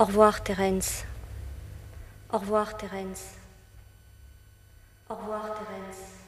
Au revoir, Terence. Au revoir, Terence. Au revoir, Terence.